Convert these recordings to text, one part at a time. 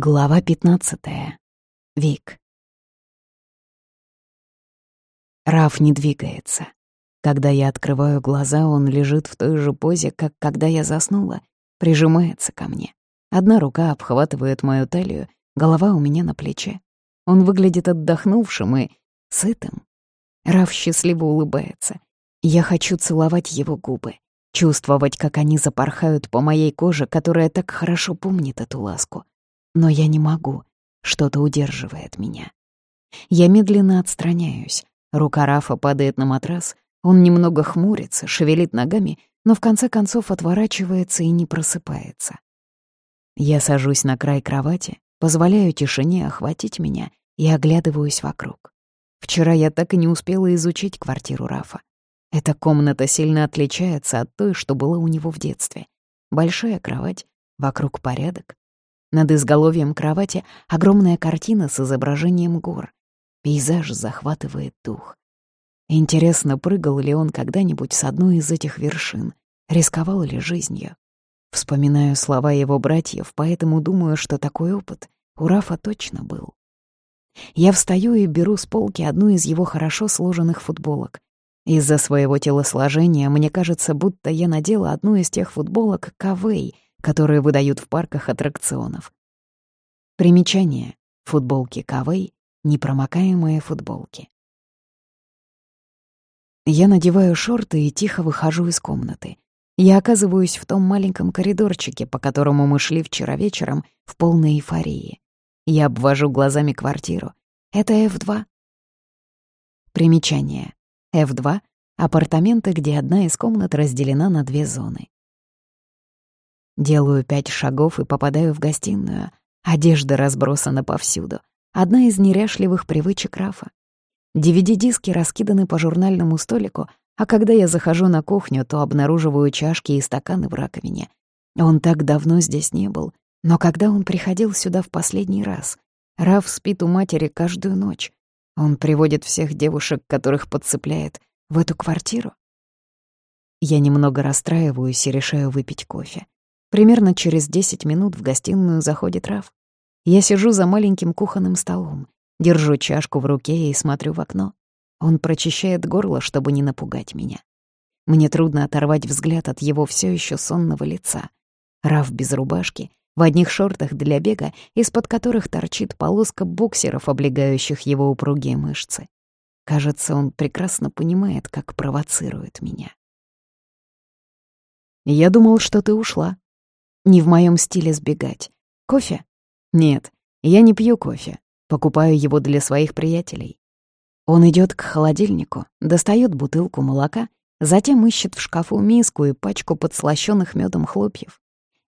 Глава 15. Вик. Раф не двигается. Когда я открываю глаза, он лежит в той же позе, как когда я заснула, прижимается ко мне. Одна рука обхватывает мою талию, голова у меня на плече. Он выглядит отдохнувшим и сытым. Раф счастливо улыбается. Я хочу целовать его губы, чувствовать, как они запорхают по моей коже, которая так хорошо помнит эту ласку — но я не могу. Что-то удерживает меня. Я медленно отстраняюсь. Рука Рафа падает на матрас. Он немного хмурится, шевелит ногами, но в конце концов отворачивается и не просыпается. Я сажусь на край кровати, позволяю тишине охватить меня и оглядываюсь вокруг. Вчера я так и не успела изучить квартиру Рафа. Эта комната сильно отличается от той, что была у него в детстве. Большая кровать, вокруг порядок, над изголовьем кровати огромная картина с изображением гор. Пейзаж захватывает дух. Интересно, прыгал ли он когда-нибудь с одной из этих вершин, рисковал ли жизнью. Вспоминаю слова его братьев, поэтому думаю, что такой опыт у Рафа точно был. Я встаю и беру с полки одну из его хорошо сложенных футболок. Из-за своего телосложения мне кажется, будто я надела одну из тех футболок Кавей — которые выдают в парках аттракционов. Примечание. Футболки Кавей — непромокаемые футболки. Я надеваю шорты и тихо выхожу из комнаты. Я оказываюсь в том маленьком коридорчике, по которому мы шли вчера вечером в полной эйфории. Я обвожу глазами квартиру. Это F2. Примечание. F2 — апартаменты, где одна из комнат разделена на две зоны. Делаю пять шагов и попадаю в гостиную. Одежда разбросана повсюду. Одна из неряшливых привычек Рафа. DVD-диски раскиданы по журнальному столику, а когда я захожу на кухню, то обнаруживаю чашки и стаканы в раковине. Он так давно здесь не был. Но когда он приходил сюда в последний раз? Раф спит у матери каждую ночь. Он приводит всех девушек, которых подцепляет, в эту квартиру. Я немного расстраиваюсь и решаю выпить кофе. Примерно через 10 минут в гостиную заходит Раф. Я сижу за маленьким кухонным столом, держу чашку в руке и смотрю в окно. Он прочищает горло, чтобы не напугать меня. Мне трудно оторвать взгляд от его все еще сонного лица. Раф без рубашки, в одних шортах для бега, из-под которых торчит полоска боксеров, облегающих его упругие мышцы. Кажется, он прекрасно понимает, как провоцирует меня. «Я думал, что ты ушла», не в моем стиле сбегать. Кофе? Нет, я не пью кофе. Покупаю его для своих приятелей. Он идет к холодильнику, достает бутылку молока, затем ищет в шкафу миску и пачку подслащённых медом хлопьев.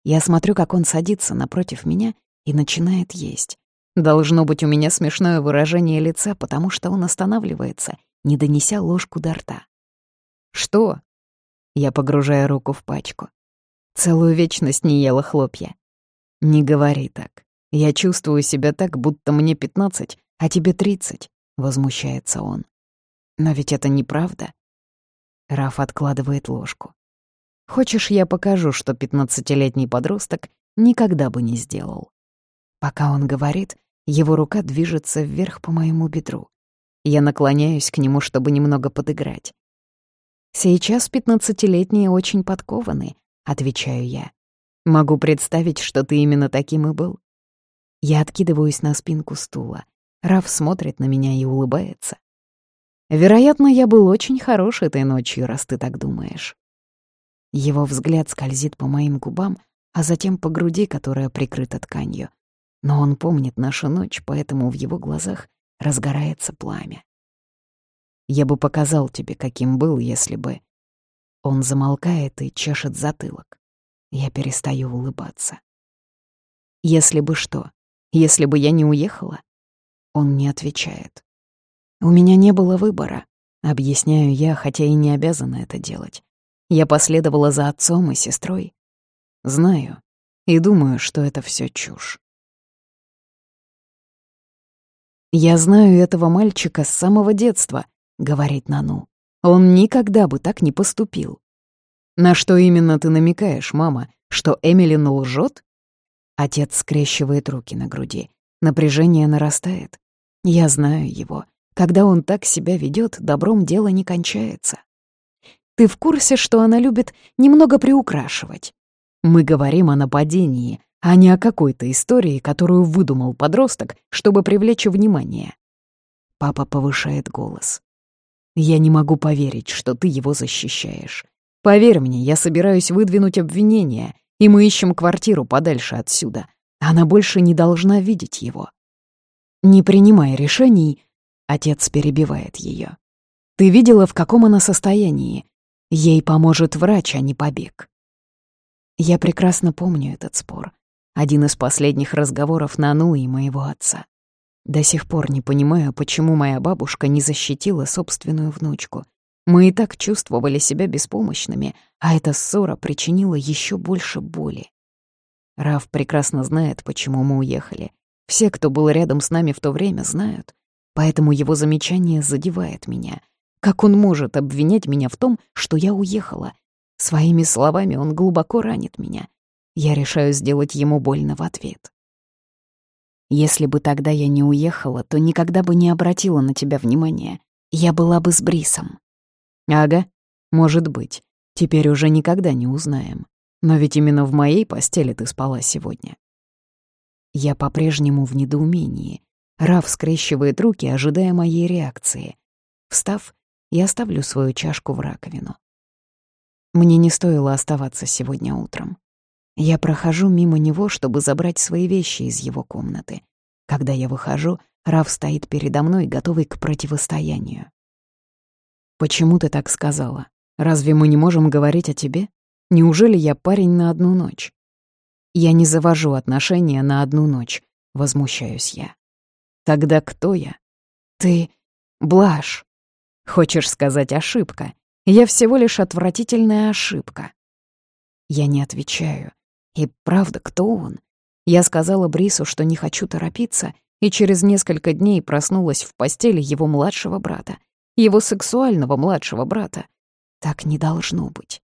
Я смотрю, как он садится напротив меня и начинает есть. Должно быть у меня смешное выражение лица, потому что он останавливается, не донеся ложку до рта. «Что?» Я погружаю руку в пачку. Целую вечность не ела хлопья. Не говори так. Я чувствую себя так, будто мне пятнадцать, а тебе тридцать, возмущается он. Но ведь это неправда. Раф откладывает ложку. Хочешь, я покажу, что пятнадцатилетний подросток никогда бы не сделал. Пока он говорит, его рука движется вверх по моему бедру. Я наклоняюсь к нему, чтобы немного подыграть. Сейчас пятнадцатилетние очень подкованы, — отвечаю я. «Могу представить, что ты именно таким и был». Я откидываюсь на спинку стула. Раф смотрит на меня и улыбается. «Вероятно, я был очень хорош этой ночью, раз ты так думаешь». Его взгляд скользит по моим губам, а затем по груди, которая прикрыта тканью. Но он помнит нашу ночь, поэтому в его глазах разгорается пламя. «Я бы показал тебе, каким был, если бы...» Он замолкает и чешет затылок. Я перестаю улыбаться. Если бы что? Если бы я не уехала? Он не отвечает. У меня не было выбора, объясняю я, хотя и не обязана это делать. Я последовала за отцом и сестрой. Знаю и думаю, что это все чушь. «Я знаю этого мальчика с самого детства», — говорит Нану. Он никогда бы так не поступил. На что именно ты намекаешь, мама? Что Эмилин лжет? Отец скрещивает руки на груди. Напряжение нарастает. Я знаю его. Когда он так себя ведет, добром дело не кончается. Ты в курсе, что она любит немного приукрашивать? Мы говорим о нападении, а не о какой-то истории, которую выдумал подросток, чтобы привлечь внимание. Папа повышает голос. Я не могу поверить, что ты его защищаешь. Поверь мне, я собираюсь выдвинуть обвинение, и мы ищем квартиру подальше отсюда. Она больше не должна видеть его. Не принимай решений, отец перебивает ее. Ты видела, в каком она состоянии? Ей поможет врач, а не побег. Я прекрасно помню этот спор. Один из последних разговоров Нану и моего отца. До сих пор не понимаю, почему моя бабушка не защитила собственную внучку. Мы и так чувствовали себя беспомощными, а эта ссора причинила еще больше боли. Раф прекрасно знает, почему мы уехали. Все, кто был рядом с нами в то время, знают. Поэтому его замечание задевает меня. Как он может обвинять меня в том, что я уехала? Своими словами он глубоко ранит меня. Я решаю сделать ему больно в ответ. Если бы тогда я не уехала, то никогда бы не обратила на тебя внимания. Я была бы с Брисом. Ага, может быть. Теперь уже никогда не узнаем. Но ведь именно в моей постели ты спала сегодня. Я по-прежнему в недоумении. Раф скрещивает руки, ожидая моей реакции. Встав, я ставлю свою чашку в раковину. Мне не стоило оставаться сегодня утром. Я прохожу мимо него, чтобы забрать свои вещи из его комнаты. Когда я выхожу, Раф стоит передо мной, готовый к противостоянию. «Почему ты так сказала? Разве мы не можем говорить о тебе? Неужели я парень на одну ночь?» «Я не завожу отношения на одну ночь», — возмущаюсь я. «Тогда кто я?» «Ты... Блаш». «Хочешь сказать ошибка? Я всего лишь отвратительная ошибка». Я не отвечаю. И правда, кто он? Я сказала Брису, что не хочу торопиться, и через несколько дней проснулась в постели его младшего брата — его сексуального младшего брата. Так не должно быть.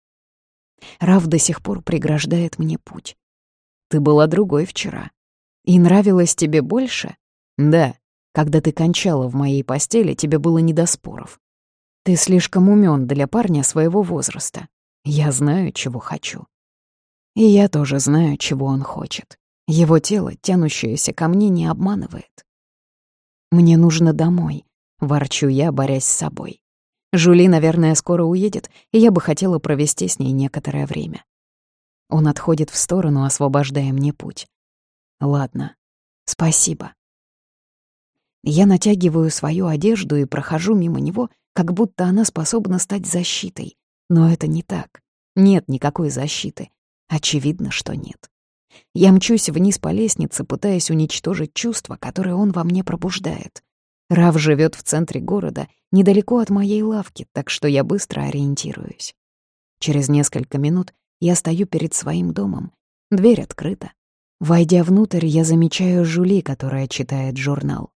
Рав до сих пор преграждает мне путь. Ты была другой вчера. И нравилось тебе больше? Да. Когда ты кончала в моей постели, тебе было не до споров. Ты слишком умен для парня своего возраста. Я знаю, чего хочу. И я тоже знаю, чего он хочет. Его тело, тянущееся ко мне, не обманывает. Мне нужно домой, Ворчу я, борясь с собой. Жули, наверное, скоро уедет, и я бы хотела провести с ней некоторое время. Он отходит в сторону, освобождая мне путь. Ладно, спасибо. Я натягиваю свою одежду и прохожу мимо него, как будто она способна стать защитой. Но это не так. Нет никакой защиты. Очевидно, что нет. Я мчусь вниз по лестнице, пытаясь уничтожить чувства, которые он во мне пробуждает. Рав живет в центре города, недалеко от моей лавки, так что я быстро ориентируюсь. Через несколько минут я стою перед своим домом. Дверь открыта. Войдя внутрь, я замечаю Жули, которая читает журнал.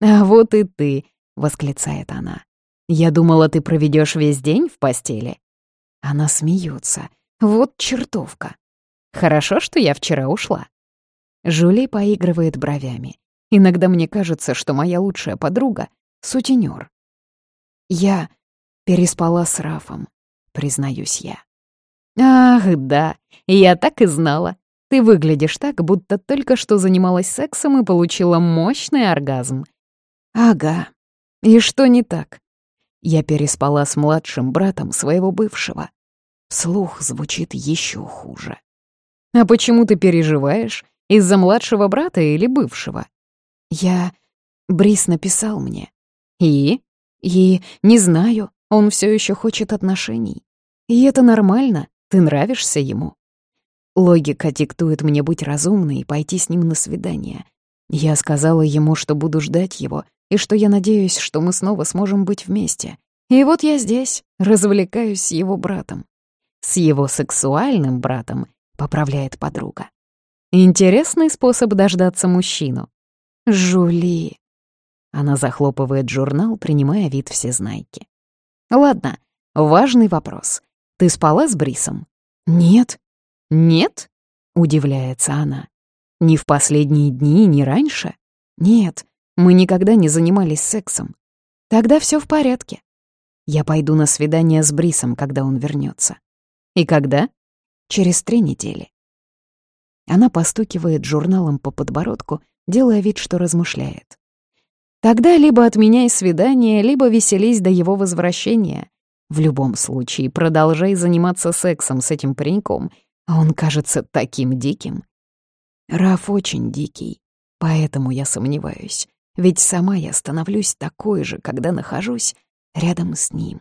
«А вот и ты!» — восклицает она. «Я думала, ты проведешь весь день в постели». Она смеется. «Вот чертовка!» «Хорошо, что я вчера ушла». Жули поигрывает бровями. Иногда мне кажется, что моя лучшая подруга — сутенёр. Я переспала с Рафом, признаюсь я. Ах, да, я так и знала. Ты выглядишь так, будто только что занималась сексом и получила мощный оргазм. Ага. И что не так? Я переспала с младшим братом своего бывшего. Слух звучит еще хуже. А почему ты переживаешь? Из-за младшего брата или бывшего? Я... Брис написал мне. И? И не знаю, он все еще хочет отношений. И это нормально, ты нравишься ему. Логика диктует мне быть разумной и пойти с ним на свидание. Я сказала ему, что буду ждать его, и что я надеюсь, что мы снова сможем быть вместе. И вот я здесь, развлекаюсь с его братом. С его сексуальным братом, поправляет подруга. Интересный способ дождаться мужчину. «Жули!» Она захлопывает журнал, принимая вид всезнайки. «Ладно, важный вопрос. Ты спала с Брисом?» «Нет». «Нет?» — удивляется она. Ни в последние дни, ни раньше? Нет, мы никогда не занимались сексом. Тогда все в порядке. Я пойду на свидание с Брисом, когда он вернется. И когда? Через три недели. Она постукивает журналом по подбородку, делая вид, что размышляет. Тогда либо отменяй свидание, либо веселись до его возвращения. В любом случае, продолжай заниматься сексом с этим пареньком, а он кажется таким диким. Раф очень дикий, поэтому я сомневаюсь. Ведь сама я становлюсь такой же, когда нахожусь рядом с ним.